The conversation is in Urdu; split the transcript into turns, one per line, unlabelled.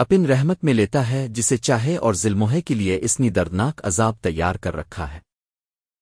اپن رحمت میں لیتا ہے جسے چاہے اور ظلموہے کے لیے اسنی دردناک عذاب تیار کر رکھا ہے۔